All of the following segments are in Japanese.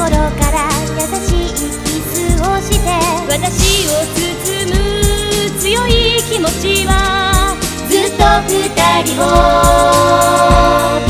心から優しいキスをして私を包む強い気持ちはずっと二人を。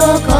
equivoco.